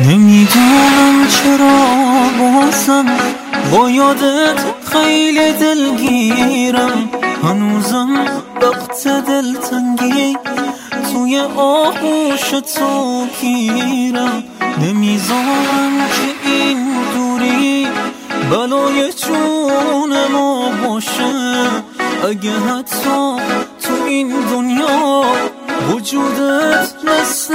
نمی‌دونم چرا بازم با یادت خیلی دلگیرم. هنوزم وقت دلتنگی توی آغوش تو گیرم. نمی‌ذارم که این دوری. بلای جون ما باشه اگه حتی تو این دنیا وجودت مثل